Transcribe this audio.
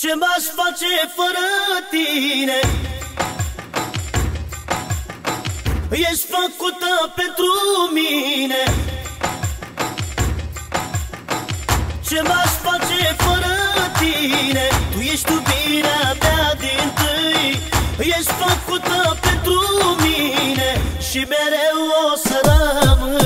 Ce m-aș face fără tine? Ești făcută pentru mine Ce m-aș face fără tine? Tu ești iubirea mea din tâi Ești făcută pentru mine Și mereu o să rămân